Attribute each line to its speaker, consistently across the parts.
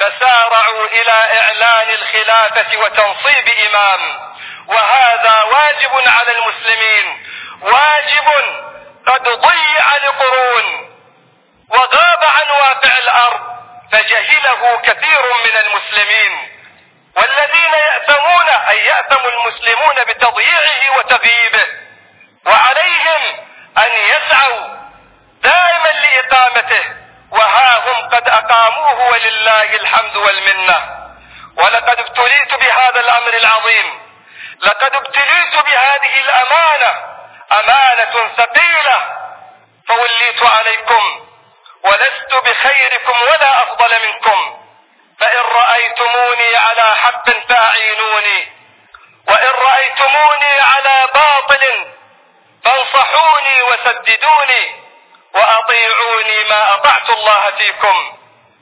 Speaker 1: فسارعوا إلى إعلان الخلافة وتنصيب إمام وهذا واجب على المسلمين واجب قد ضيع لقرون وغاب عن واقع الأرض فجهله كثير من المسلمين والذين يأثمون أن يأثم المسلمون بتضييعه وتغييبه وعليهم أن يسعوا دائما لإقامته وها هم قد أقاموه ولله الحمد والمنة ولقد ابتليت بهذا الأمر العظيم لقد ابتليت بهذه الأمانة أمانة ثقيلة فوليت عليكم ولست بخيركم ولا أفضل منكم فإن رأيتموني على حق فأعينوني وإن رأيتموني على باطل فانصحوني وسددوني وأطيعوني ما أطعت الله فيكم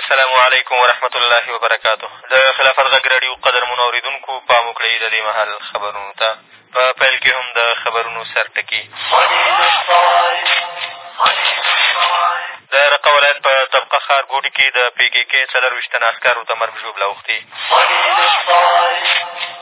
Speaker 2: السلام علیکم ورحمت الله وبرکاته د خلافت غږ راډیو قدرمن اورېدونکو پام وکړئ د دې مهال خبرونو ته په پیل کې هم د خبرونو سرټکي د رقه ولایت په طبقه ښار ګوډي کې د پې کې کې څلور ویشت تنه عسکرو ته مرګ ژوبله اوښتې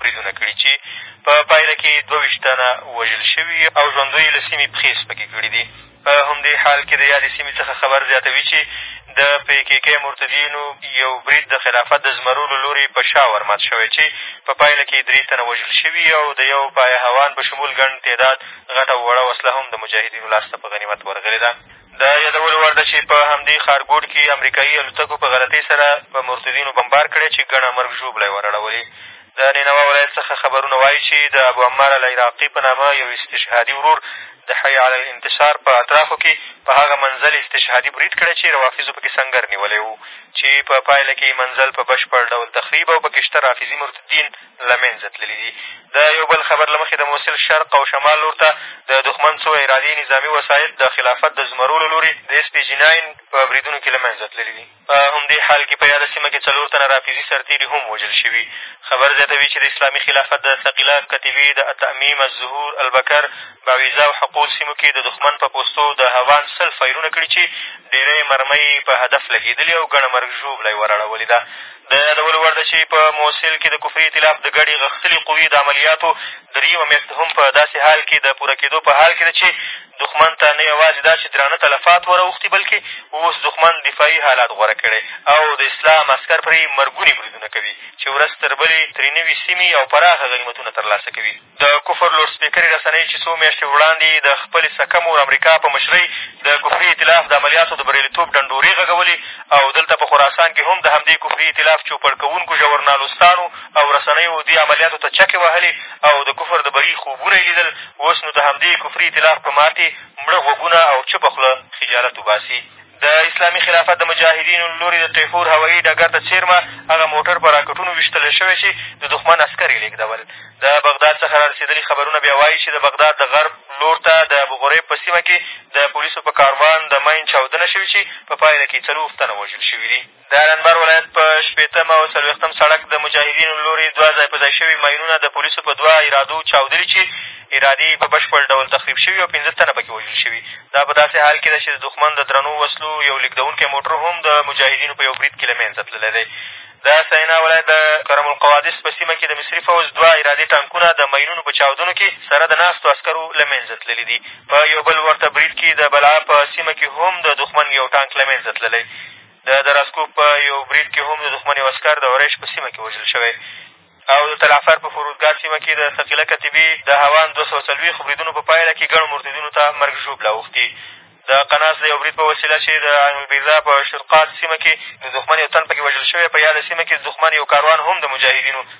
Speaker 2: بریدونه کړي چې په پایله کې دوه ویشت تنه وژل شوي او ژوندیو یې له سیمې پښې سپکې کړي دي. په همدې حال کې د یادې سیمې څخه خبر زیاتوي چې د پې کې کې مرتدینو یو برید د خلافت د زمرو له لورې په شا ورمات شوی چې په پایله کې درې تنه وژل شوي او د یو پایهوان په شمول ګڼ تعداد غټه او وړه وسله هم د مجاهدینو لاسته په غنیمت ورغلې ده. د یادولو وړ ده چې په همدې ښارګوټ کې امریکایي الوتکو په غلطۍ سره په مرتدینو بمبار کړی چې ګڼه مرګ ژوبله یې وراړولې. د نینوا ولایت څخه خبرونه وایي چې د ابوعمار العراقي په نامه یو استشهادي ورور د حی علی الانتصار په اطرافو کې په هغه منزل استشهادي برید کړی چې روافضو پکې سنګر نیولی و چې په پایله کې یې منزل په بشپړ ډول تخریب او پکې شته رافضي مرتدین له منځه تللي دي. د یو بل خبر له مخې د موصل شرق او شمال لور ته د دښمن څو عراده نظامي وسایط د خلافت د زمرو له لوري د ایس پي جي ناین په بریدونو کې له منځه تللي دي. په همدې حال کې په یاده سیمه کې څلور تنه رافضي سرتېري هم وژل شوي. خبر زیاتوي چې د اسلامي خلافت د ثقیله کتیبې د التأمیم، الظهور، البکر، بعویضه او حقول سیمو کې د دښمن په پوستو د هاوان سل فایرونه کړي چې ډېری مرمۍ یې په هدف لګېدلي او ګڼه مرګ ژوبله یې وراړولې ده. د یادولو وړ ده چې په موصل کې د کفري ایتلاف د ګډې غښتلې قوې د عملیاتو درېیمه میاشت هم په داسې حال کې د پوره کېدو په حال کې ده چې دښمن ته نه یوازې دا چې درانه تلفات ور اوښتي بلکې اوس دښمن دفاعي حالات غوره کړی او د اسلام عسکر پرې مرګوني بریدونه کوي چې ورځ تر بلې ترې نوي سیمې او پراخه غنیمتونه ترلاسه کوي د کفر لوډسپېکرې رسنۍ چې څو میاشتې وړاندې یې د خپلې سکه مور امریکا په مشرۍ د کفري ایتلاف د عملیاتو د بریالیتوب ډنډورې غږولې او دلته په خراسان کې هم د همدې کفري ایتلاف چوپړ کوونکو ژورنالستانو او رسنیو دې عملیاتو ته چکې وهلې او د کفر د بري خوبونه یې لیدل اوس نو د همدې کفري ایتلاف په ماتې مړه غوږونه او چوپه خوله خجالت وباسي د اسلامي خلافت د مجاهدینو له لورې د قېحور هوایي ډګر ته څېرمه هغه موټر په راکټونو ویشتل شوی چې د دښمن عسکر یې لېږدول د بغداد څخه را رسېدلي خبرونه بیا وایي چې د بغداد د غرب لور ته د ابوغرېب په سیمه کې د پولیسو په کاروان د مین چاودنه شوې چې په پایله کې یې څلور تنه وژل شوي دي د ننګرهار ولایت په شپېتم او څلوېښتم سړک د مجاهدینو له لورې دوه ځای په ځای شوي ماینونه د پولیسو په دوه ارادو چاودلي چې ارادې یې په بشپړ ډول تخریب شوي او پېنځه تنه په کې وژل شوي. دا په داسې حال کې ده چې د دښمن د درنو وسلو یو لېږدوونکی موټر هم د مجاهدینو په یو برید کې له منځه تللی دی. د سینا ولایت د کرم القوادس په سیمه کې د مصري فوځ دوه ارادې ټانکونه د ماینونو په چاودنو کې سره د ناستو عسکرو له منځه تللي دي. په یو بل ورته برید کې د بلعه په سیمه کې هم د دښمن یو ټانک له منځه تللی. د دراسکوپ په یو برید کې هم د دښمن یو عسکر د عریش په سیمه کې وژل شوی او د تلعفر په فرودګاه سیمه کې د ثقیله کتیبې د هاوان دوه سوه څلوېښت بریدونو په پایله کې ګڼو مرتدینو ته مرګ ژوبله اوښتي د قناس د یو برید په وسیله چې د عین البیضا په شرقات سیمه کې د دښمن یو تن پکې وژل شوی په یاده سیمه کې د دښمن یو کاروان هم د مجاهدینو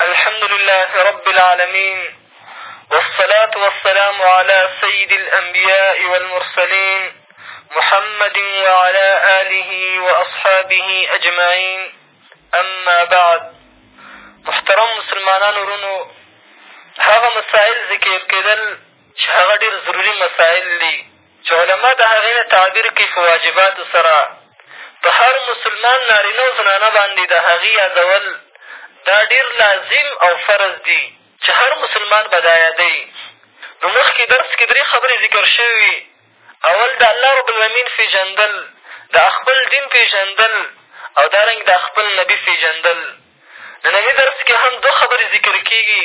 Speaker 3: الحمد لله رب العالمين والصلاة والسلام على سيد الأنبياء والمرسلين محمد وعلى آله وأصحابه أجمعين اما بعد محترم مسلمانان ورونو هغه مسایل ذکر کېدل چې هغه ډېر ضروري مسایل دي چې علما د هغې نه تعبیر کوي په واجباتو سره په هر مسلمان نارینه او زنانه باندې د هغې یادول دا ډېر لازم او فرض دي چې هر مسلمان به دا یادوي نو مخکې درس کې درې خبرې ذکر شوې وي اول د الله رب العالمین پېژندل د خپل دین پېژندل او دارنګ د خپل نبي پېژندل ننني درس کې هم دوه خبرې ذکر کېږي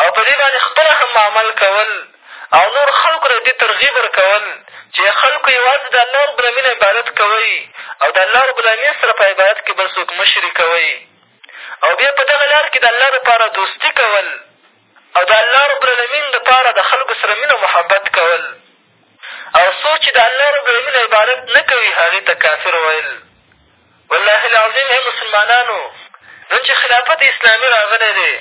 Speaker 3: او په دې باندې خپله هم عمل کول او نور خلکو ته دې ترغیب ورکول چې ای خلکو یوازې د الله ربالعلمین عبادت کوئ او د الله ربالعلمین سره په عبادت کښې بل څوک مه شریکوئ او بیا په دغه لار کښې د الله دپاره دوستي کول او د الله ربالعلمین دپاره د خلکو سره مینه محبت کول او څوک چې د الله رب العلمين عبادت نه کوي هغې ته کافر ویل والله العظیم ای مسلمانانو نن چې خلافت اسلامي راغلی دی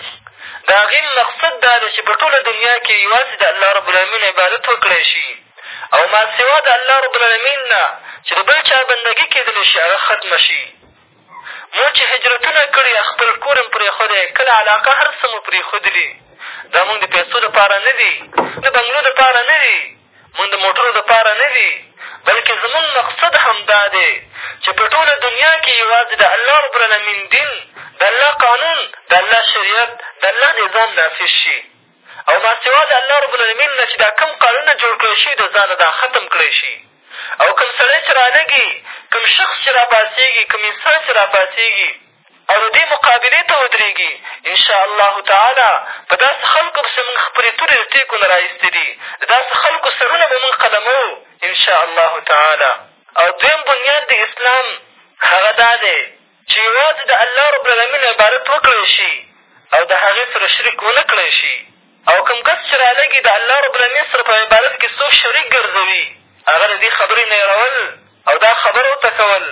Speaker 3: د هغې مقصد دا دی چې په ټوله دنیا کې یوازې د الله رب العلمین عبادت وکړی شي او ماسوا د الله رب العلمین نه چې د بل چا بندګي کېدلی شي هغه ختمه شي مو چې هجرتونه کړي یا خپل کور هم پرېښودی، کله علاقه هر څه مو پرېښودلي، دا مونږ د پیسو دپاره نه دي، د بنګلو دپاره نه دي، مونږ د موټرو دپاره نه دي، بلکې زمونږ مقصد همدا دی چې په ټوله دنیا کې یوازې د الله ربالعلمین دین، د الله قانون، د الله شریعت، د الله نظام نافظ شي. او ماسوا د الله رب العلمين نه چې دا کوم قانون جوړ کړی شي د ځانه دا ختم کړی شي او کوم سړی چې رالږي کوم شخص چې راپاڅېږي کوم انسان چې راپاڅېږي او د دې مقابلې ته ودرېږي انشاءالله تعالی په داسې خلکو پسې مونږ خپلې تورې د ټېکو نه را ایستې دي د داسې خلکو سرونه به مونږ قلموو انشاءالله تعالی او دویم بنیاد د اسلام هغه دا دی چې یوازې د الله رب العلمین عبادت وکړی شي او د هغه سره شریک ونه کړی شي او کوم کس چې رالږي د الله رب العلمین سره په عبادت کښې څوک شریک ګرځوي هغه د دې خبرې نه اړول او دا خبر ورته کول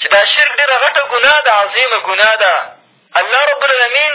Speaker 3: چې دا شرک ډېره غټه ګناه ده عظیمه ګناه ده الله رب العلمین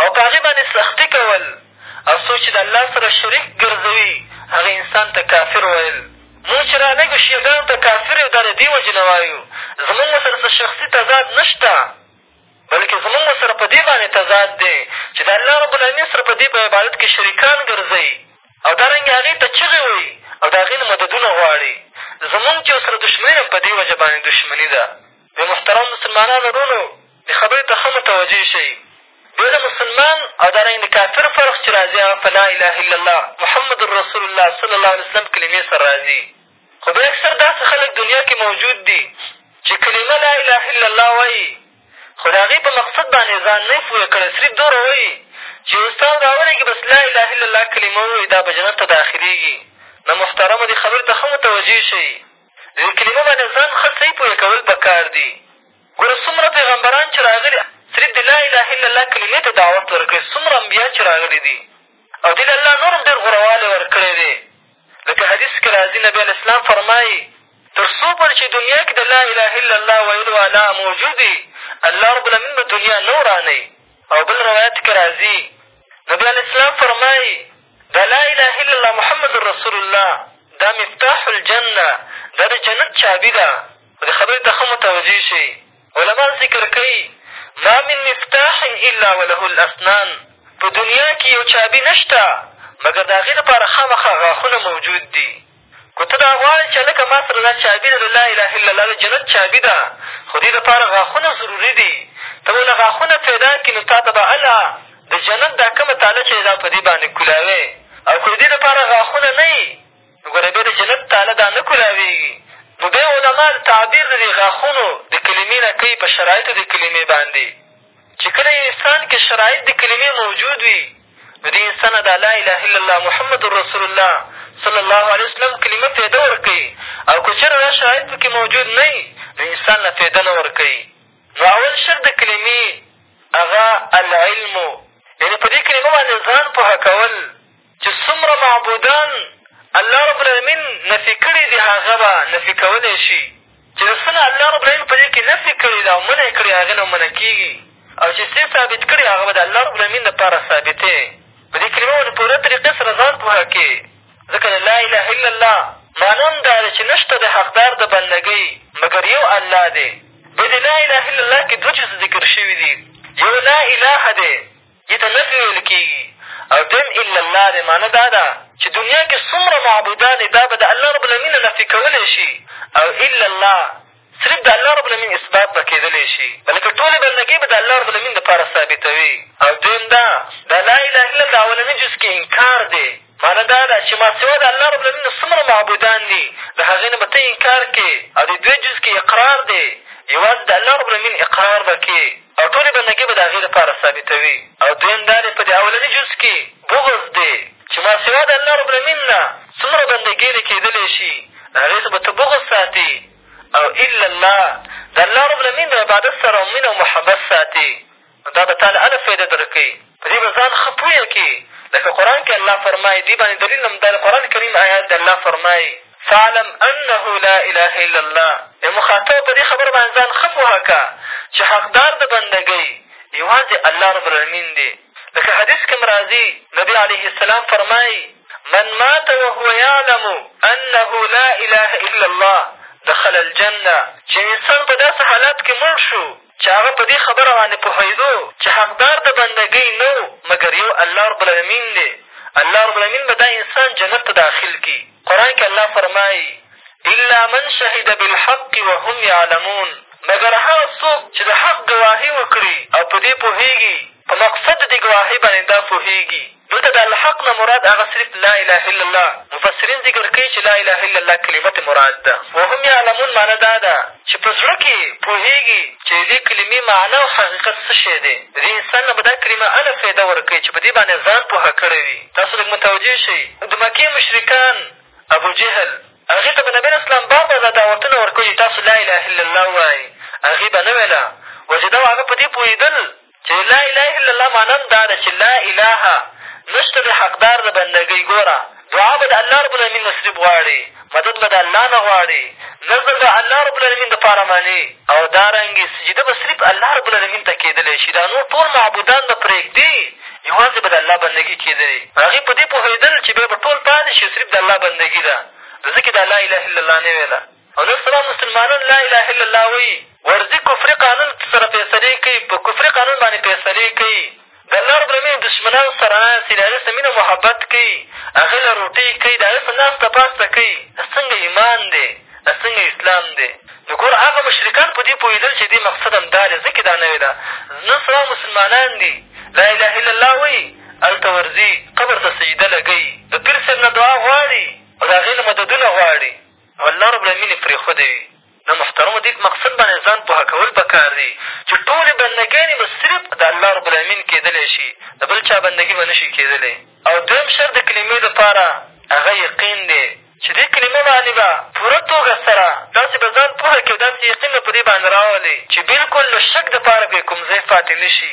Speaker 3: او په هغې باندې سختي کول او څوک چې د الله سره شریک ګرځوي هغه انسان ته کافر ویل موږ چې رالږو شیعه ګانو ته کافر یو دا د دې وجې نه وایو زموږ ورسره څه شخصي تضاد نه شته بلکې زموږ ورسره په دې باندې تضاد دی چې د الله رب العالمین سره په دې په عبادت کې شریکان ګرځوي او دارنګې هغې ته چغې وایي او د هغې نه مددونه غواړي زموږ چې ورسره دښمني ده په دې وجه باندې دښمني ده نو محترمو مسلمانانو وروڼو دې خبرې ته ښه متوجه شئ بیا د مسلمان او دارنګه د کافر فرق چې راځي هغه په لا اله الا الله محمد رسول الله صلی الله علیه وسلم کلمې سره راځي خو بیا اکثر داسې خلک دنیا کې موجود دي چې کلمه لا اله الا الله وایي خو د هغې په مقصد باندې ځان نه پوره کړی صرف دومره وایي چې استاد راولېږي بس لا اله الا الله کلمه ووایي دا به جنت ته داخلېږي نو محترمه دې خبرې ته ښه متوجه شئ دې کلمې باندې ځان ښه صحیح پوه کول په کار دي ګوره څومره پېغمبران چې راغلي صرف د لا اله الا الله کلمې ته دعوت ورکړی څومره انبیا چې راغلي دي او دې له الله نور هم ډېر غوروالی ورکړی دی لکه حدیث کښې راځي نبي علیه اسلام فرمایي تر څو پر چې دنیا کښې د لا اله الا الله ویلو والا موجود وي الله رب العالمین به دنیا نه ورانوي او بل روایت کښې راځي نبي علیه اسلام فرمایي دا لا اله الا الله محمد رسول الله دا مفتاح الجنه دا د جنت چابي ده خو دې خبرې ته ښه متوجه شئ علما ذکر کوي ما من مفتاح الا وله الاسنان په دنیا کې یو چابي نه شته مګر د هغې لپاره خامخا غاښونه موجود دي که ته دا غواړې چې هلکه ما سره دا چابي ده د لا اله الا الله د جنت چابي ده خو دې دپاره غاښونه ضروري دي ته به له غاښونه پیدا کړي نو تا ته به الله د جنت دا کومه تاله چې دا په دې باندې کولاوی او که د دې دپاره غاښونه نه وي نو ګوره بیا د جنت تاله دا نه کولاوېږي نو بیا علما د تعبیر د دې غاښونو د کلمې نه کوي په شرایطو د کلمې باندې چې کله انسان کې شرایط د کلمې موجود وي نو دې انسان له دا لا اله الا الله محمد رسول الله صلی الله علیه وسلم کلمه فېده ورکوي او که چېرې دا شرایط په کښې موجود نه وي نو انسان له فېده نه ورکوي نو اول شرط د کلمې هغه العلم یعنې په دې کلمه باندې ځان پوهه کول چې څومره معبودان الله رب العالمین نفي کړي دي هغه به نفي کولی شي چې رښتنه الله رب العلمين په دې کښې نفي کړې ده او منع یې کړې هغې نه به منع کېږي او چې څۀ ثابت کړي هغه به د الله رب العلمين دپاره ثابتې په دې کلمه باندې پوره طریقې سره ځان پوهه کړې ځکه د لا اله الا الله معنی هم دا ده چې نشته د حقدار د بندګۍ مګر یو الله دی بیا د لا اله الا الله کښې دوه جزه ذکر شوي دي یو لا اله دی دې ته نفي ویل کېږي او دویم الا الله دی معنی دا ده چې دنیا کې څومره معبودان دي دا به د الله ربالعلمین نه نفي کولی شي او الا الله صرف د الله ربالعلمین اثبات به کېدلی شي بلکې ټولې بندګۍ به د الله ربالعلمین دپاره ثابتوي او دویم دا د لا اله الا الله اولني جز کې انکار دی مانا دا ده چې ما سوا د الله رب العالمین نه څومره معبودان دي، له هغې نه به ته انکار کړې او د دوې جز کښې اقرار دی، یوازې د الله رب العالمین اقرار به کړې او ټولې بندګۍ به د هغې لپاره ثابتوې او دویم دا دی په دې اولني جز کښې بغض دی چې ما سوا د الله رب العالمین نه څومره بندګۍ دې کېدلی شي له هغې څخه به ته بغض ساتې او الا الله د الله رب العالمین د عبادت سره مینه او محبت ساتې نو دا به تاله هله فایده در کوي، په دې به ځان ښه پوه کړې، لکه قرآن کښې الله فرمايي، دې باندې دليل هم دا د قرآن کريم آيات دی، الله فرمايي، فاعلم انه لا اله الا الله، ای مخاطبه په دې خبره باندې ځان ښه پوه کړه چې حقدار د بندګۍ یوازې الله رب العلمين دی، لکه حدیث کښې هم راځي، نبي عليه السلام فرمايي، من مات وهو يعلم انه لا اله الا الله دخل الجنة، چې انسان په داسې حالت کښې مړ شو، چې هغه په دې خبره باندې پوهېدو چې حقدار د بندګۍ نه و مګر یو الله رب العلمین دی الله رب العلمین به دا انسان جنت ته داخل کړي قرآن کښې الله فرمایي الا من شهد بالحق وهم یعلمون مګر هغه څوک چې د حق ګواهي وکړي او په دې پوهېږي په مقصد د دې ګواهۍ باندې دا پوهېږي دلته د الحق نه مراد هغه صرف لا اله الا الله مفسرین ذکر کوي چې لا اله الا الله کلمه ترې مراد ده وهم یعلمون معنی دا ده چې په زړه کښې پوهېږي چې د دې کلمې معنی او حقیقت څه شی دی د دې انسان نه به دا کلمه هله فایده ورکوي چې په دې باندې ځان پوه کړی وي تاسو لږ متوجه شئ د مکې مشرکان ابوجهل هغې ته به نبي اسلام بار بار دا دعوتونه ورکوي چې تاسو لا اله الا الله ووایئ هغې به نه ویله وجدا هغه په دې پوهېدل چې لا اله الا الله معنی هم دا ده چې لا اله نشته د حقدار د بندګۍ ګوره دعا به د الله رب العالمین نصیب غواړي مدد به د الله نه غواړي نظر به الله رب العالمین دپاره منې او دارنګې سجده به صرف الله رب العالمین ته کېدلی شي دا نور ټول معبودان به پرېږدي یوازې به د الله بندګي کېدلې هغې په دې پوهېدل چې بیا به ټول پاتې شي صرف د الله بندګي ده ځکه دا لا اله الا الله نه ویله او نن سبا مسلمانان لا اله الا الله وایي ورځي کفري قانون سره فېصلې کوي په کفري قانون باندې فېصلې کوي د الله رب العالمین دښمنان سره ناستې د هغې سره مینه محبت کوي هغې له روټۍ کوي د هغې سره ناسته پاسته کوي دا څنګه ایمان دی دا څنګه اسلام دی نو ګوره هغه مشرکان په دې پوهېدل چې دې مقصد هم دا دی ځکه دا نوې ده نن سبا مسلمانان دي لا اله الا الله وایي هلته ورځي قبر ته سجده لګوي د پیر صاحب نه دعا غواړي او د هغې نه مددونه غواړي الله رب العالمین یې پرېښودی وي. نو محترمو دې مقصد باندې ځان پوه کول په کار دي چې ټولې بندګیانې به صرف د الله رب العالمین کېدلی شي د بل چا بندګي به نه شي کېدلی او دویم شرط د کلمې دپاره هغه یقین دی چې دې کلمه باندې به پوره توګه سره داسې به ځان پوه کړې او داسې یقین به په دې باندې راولې چې بلکل د شک دپاره به یې کوم ځای پاتې نه شي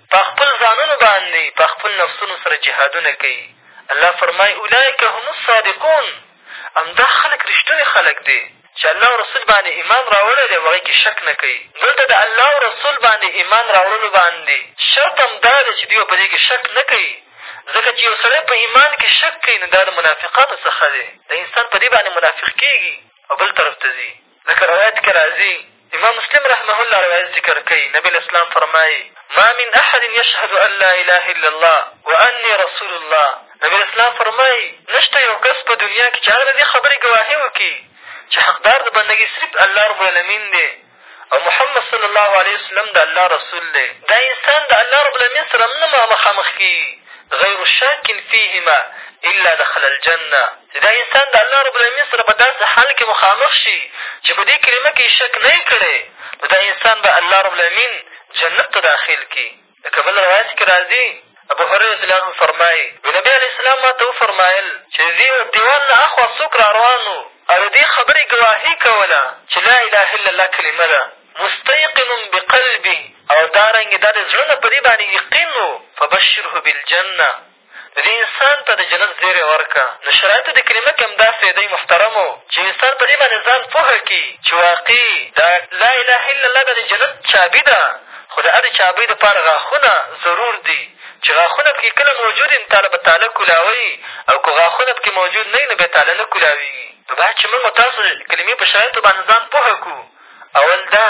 Speaker 3: په خپل ځانونو باندې په خپل نفسونو سره جهادونه کوي الله فرمایي اولئک هم الصادقون همدا خلک رښتوني خلک دی چې الله او رسول باندې ایمان راوړی دی او هغې کښې شک نه کوي دلته د الله او رسول باندې ایمان راوړلو باندې شرط هم دا دی چې دوی به په دې کښې شک نه کوي ځکه چې یو سړی په ایمان کښې شک کوي نو دا د منافقانو څخه دی د انسان په دې باندې منافق کېږي او بل طرف ته ځي لکه روایت کښې راځي امام مسلم رحمه الله روایت ذکر کوي نبي علیه اسلام فرمایي ما من احد یشهد ان لا اله الا الله واني رسول الله نبي علیه اسلام فرمایي نشته یو کس په دنیا کښې چې هغه د دې خبرې ګواهي وکړي چې حقدار د بندګي صرف الله رب العالمین دی او محمد صلی الله علیه وسلم د الله رسول دی دا انسان د الله رب العالمین سره نه مخامخ کېږي غیر شاکن فیهما الا دخل الجنه چې دا انسان د الله رب العلمین سره په داسې حال کې مخامخ شي چې په دې کلمه کې یې شک نه وي کړی نو دا انسان به الله رب العلمین جنت ته داخل کړي لکه بل روایت کښې را ځي ابو هريره رضي الله عنه فرمایي نو نبي علیه السلام ما ته وفرمایل چې دې دیوال نه اخوا څوک را روان وو او د دې خبرې ګواهي کوله چې لا اله الا الله کلمه ده مستيقن بقلبه او دارنګې دا د زړه نه په دې باندې یقین و فبشره بالجنه دې انسان ته د جنت زېری ورکړه نو شرایط د کلمه کښې همداسې دی محترمو چې انسان په دې باندې ځان پوه کړي چې واقعي دا لا اله الا الله دا د جنت چابي ده خو د هرې چابۍ دپاره غاښونه ضرور دي چې غاښونه پکې کله موجود وي نو تاله به تاله کولاوي او که غاښونه پکې موجود نه وي نو بیا تاله نه کولاوېږي نو باید چې موږ تاسو کلمې په شرایطو باندې ځان پوه کړو اول دا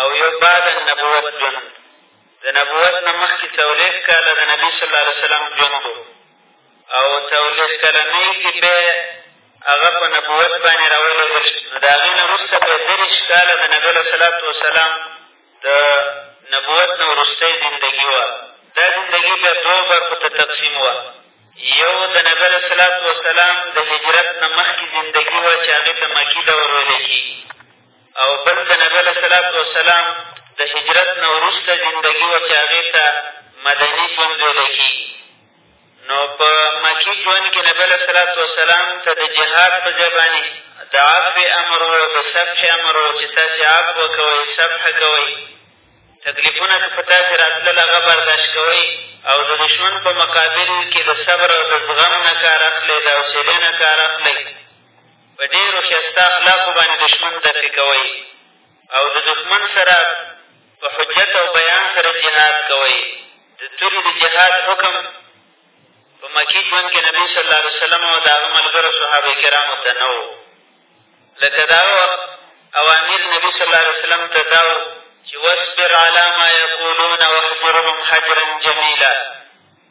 Speaker 3: او
Speaker 4: یو بعد النبوت ژوند د نبوت نه مخکې څلوېښت کاله د نبي صلی الله علیه وسلم ژوند او څلوېښت کلنۍ کښې بیا هغه په نبوت باندې راولېږل شو نو د هغې نه وروسته بیا دېرش کاله د نبي علیه صلات وسلام د نبوت نه وروستۍ زندګي وه دا زندګي بیا دوو برخو ته تقسیم وه یو د نبي علیه صلات وسلام د هجرت نه مخکې زندګي وه چې هغې ته مکي دور ویلی کېږي او بل د نبي علیه صلات وسلام د هجرت نه وروسته زندګي وه چې هغې ته مدني ژوند ویل کېږي نو په مکي ژوند کې نبي علیه صلات وسلام ته د جهاد په ځای باندې د عفو امر و د سبح امر و چې تاسې عفو کوئ سبح کوئ تکلیفونه که په تاسې راتلل هغه برداشت کوئ او د دښمن په مقابل کې د صبر او د زغم نه کار اخلئ د حوصلې نه کار اخلئ په ډېرو ښایسته اخلاقو باندې دښمن دفع کوئ او د دښمن سره په حجت او بیان سره جهاد کوئ د تورې د جهاد حکم په مکي ژوند کې نبي صلی الله علیه وسلم او د هغه ملګرو صحابه کرامو ته نه و لکه دا اوامر نبي صلی الله علیه وسلم ته دا و چې واصبر علی ما یقولون واحجرهم حجرا جمیلا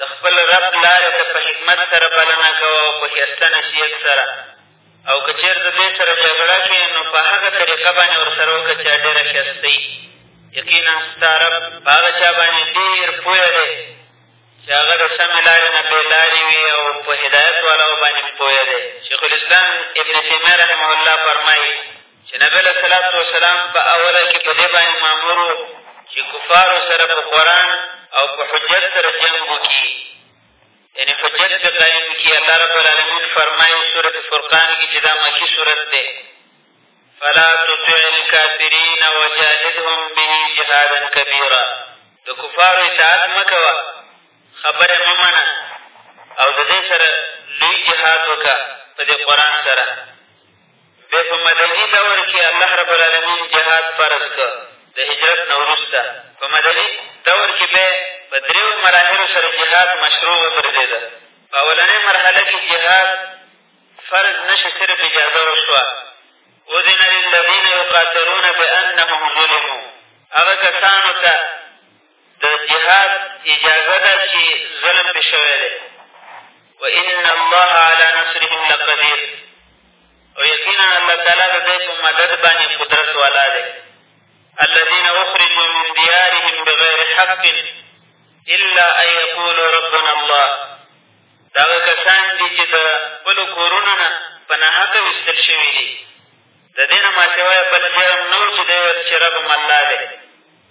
Speaker 4: د خپل رب لارې ته په حکمت سره بلنه کوه او په ښایسته نصیحت سره او که چېرته دې سره جګړه کړې نو په هغه طریقه باندې ورسره وکړه چې ډېره ښایسته وي یقینا ستا رب په هغه چا باندې ډېر پوه دی چې هغه د سمې لارې نه بې لارې وي او په هدایت والاو باندې پوه دی شیخ الاسلام ابن تیمیه رحمه الله فرمایي چې نبي علیه صلات وسلام په اوله کې په دې باندې مامور و چې کفارو سره په قرآن او په حجت سره جنګ وکړي یعنې حجت پرې قایم کړي الله رب العالمین فرمایي سورت فرقان کې چې دا مکي صورت دی فلا تطع الکافرین وجاهدهم به جهادا کبیرا د کفارو اطاعت مه کوه خبره مه منه او د دې سره لوی جهاد وکړه په دې قرآن سره بیا په مدني دور کښې الله رب العالمین جهاد فرض کړ د هجرت نه وروسته په مدني دور کښې بیا په درېیو مراحلو سره جهاد مشروع وګرځېده په اولنۍ مرحله کښې جهاد فرض نه شي صرف اجازه وشوه اذن للذین یقاتلون بانهم ظلمو هغه کسانو ته د جهاد اجازه ده چې ظلم پرې شوی دی وان الله علی نصرهم لقدیر او یقینا الله تعالی د دی په مدد باندې قدرت والا دی الذین اخرجوا من دیارهم بغیر حق الا ان یقولوا ربنا الله دا هغه کسان دي چې د خپلو کورونو نه په ناحقه ویستل شوي دي د دې نه ماسېوا بل جرم نه و چې دی چې رب هم الله دی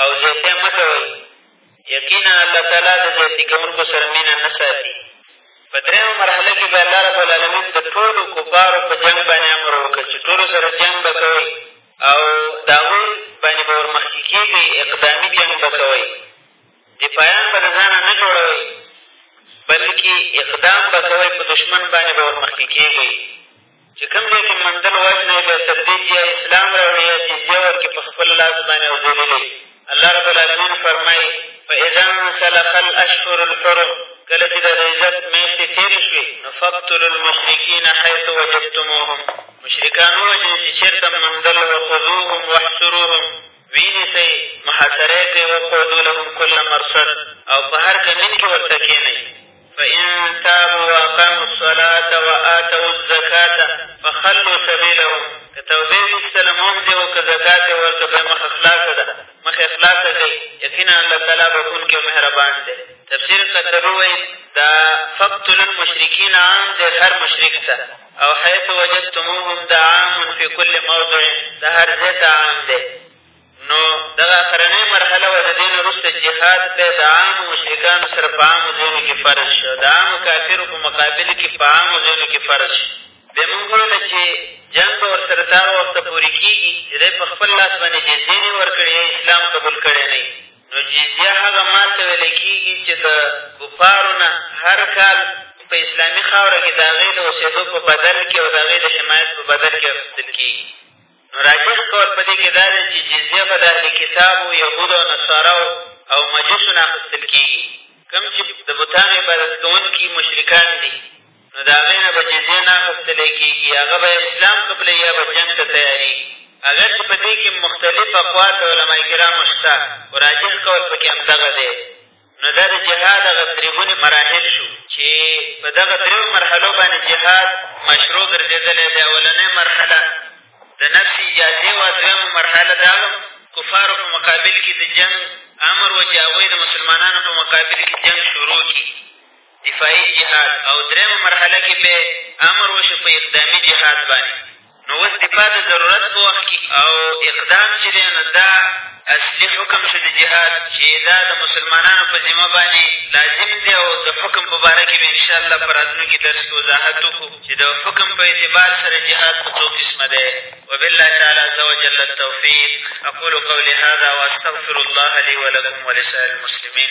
Speaker 4: او زیاتی مه کوئ، یقینا الله تعالی د زیاتی کوونکو سره مینه نه ساتي. په درېیمه مرحله کې به الله رب العالمین د ټولو کفارو په جنګ باندې امر وکړ چې ټولو سره جنګ به کوئ او د هغوی باندې به ورمخکې کېږئ، اقدامي جنګ به کوئ، دفاعیان به د ځانه نه جوړوئ بلکې اقدام به کوئ، په دښمن باندې به ورمخکې کېږئ. چې کوم ځای کښې منزل وژنی بیا تبدیل یا اسلام راوړي یا جزیه ورکړي په خپل لاس باندې او ذلیلې الله رب العالمین فرمایي فاذا انسلخ الاشهر الحرم کله چې د عزت میاشتې تېرې شوې نو فقتلو المشرکین حیث وجدتموهم مشرکان ووژنئ چې چېرته منزل وخذوهم واحصروهم وینیسئ محاصره یې کړئ وقعدو لهم کل مرصد او په هر کمین کښې ورته کښېنئ فإن تابوا وأقاموا الصلاة وآتوا الزکاة فخلوا سبیلهم که توبه یې ویستله لمونځ یې وکړ زکات یې ورکړ بیا مخه خلاصه ده مخ یې خلاصه کړئ یقینا الله تعالی بخښونکی او مهربان دی تفسیر قرطبي وایي دا فقتل المشرکین عام دی هر مشرک ته او حیث وجدتموهم دا عام فی کل موضع دا هر ځای ته عام دی نو دغه اخرنۍ مرحله وه، د دې نه وروسته جهاد بیا د عامو مشرکانو سره په عامو ځایونو کې فرض شو، د عامو کافرو په مقابل کې په عامو ځایونو کې فرض شو. بیا مونږ وویل چې جنګ به ورسره تر هغه وخته پورې کېږي چې دی په خپل لاس باندې جزیه نه وي ورکړې یا اسلام قبول کړی نه وي، نو جزیه هغه مال ته ویلی کېږي چې د کفارو نه هر کال په اسلامي خاوره کې د هغې د اوسېدو په بدل کې او د هغې د حمایت په بدل کې اخېستل کېږي. نو راجح قول په دې کښې دا دی چې جزیه به د اهل کتابو، یهودو او نصاراو او مجوسو نه اخستل کېږي، کوم چې د بتانو عبادت کوونکي مشرکان دي، نو د هغې نه به جزیه نه اخستلی کېږي، هغه به یا اسلام قبلوي یا به جنګ ته تیارېږي. اګر چې په دې کښې مختلف اقوال د علماء کرامو شته، خو راجح قول په کښې همدغه دی. نو دا د جهاد هغه درې ګونې مراحل شو چې په دغه درېو مرحلو باندې جهاد مشروع ګرځېدلی دی اولنۍ مرحله د نفس اجازې وه دویمه مرحله دا کفارو په مقابل کې د جنګ امر و چې هغوی د مسلمانانو په مقابل کې جنګ شروع کړي دفاعي جهاد او درېیمه مرحله کې پرې امر وشو په اقدامي جهاد باندې نو اوس دفاع د ضرورت په وخت کې او اقدام چې دی نو دا اصلي حکم شو د جهاد چې دا د مسلمانانو په ذمه باندې لازم دی او د حکم په باره کې به انشاءالله په راتلونکي درس کې وضاحت وکړو چې د حکم په اعتبار سره جهاد په څو قسمه دی وبالله تعالی عز وجل التوفیق اقول قولي هذا واستغفر الله لي ولكم ولسائر المسلمين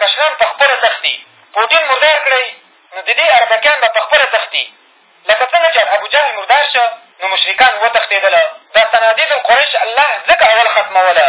Speaker 5: کشران په خپله تښتي پوټین مردار کړئ نو د دې اربکیان به په خپله تښتي لکه څنګه چې ابوجهل مردار شه نو مشرکان وتښتېدله دا صنادید القریش الله ځکه اول ختموله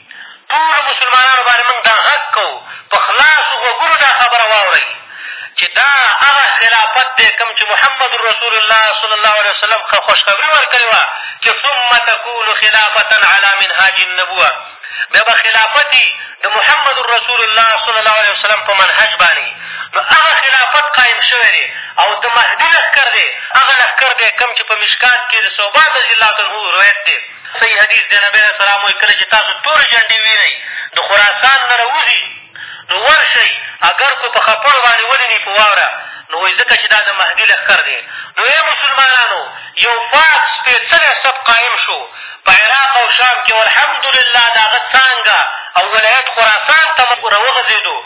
Speaker 6: ټولو مسلمانانو باندې مونږ دا غږ کوو، په خلاصو غوږونو دا خبره واورئ چې دا هغه خلافت دی کوم چې محمد رسول الله صلی الله علیه وسلم خوشخبري ورکړې وه چې ثم تکون خلافة علی منهاج النبوه بیا به خلافت د محمد رسول الله صلی الله علیه وسلم په منهج باندې نو هغه خلافت قایم شوی دی او د مهدي لښکر دی هغه لښکر دی کوم چې په مشکات کښې د ثوبان رضي الله عنه روایت دی صحیح حدیث دی، نبي علیه السلام وایي، کله چې تاسو تورې جنډې وینئ د خراسان نه راوځي، نو ورشئ، اګر که په خپړو باندې ولیني په واوره، نو وایي ځکه چې دا د مهدي لښکر دی. نو ای مسلمانانو! یو پاک سپېڅلی صف قایم شو، په عراق او شام کې او الحمدلله د هغه څانګه او ولایت خراسان ته موږ
Speaker 7: راوغځېدو،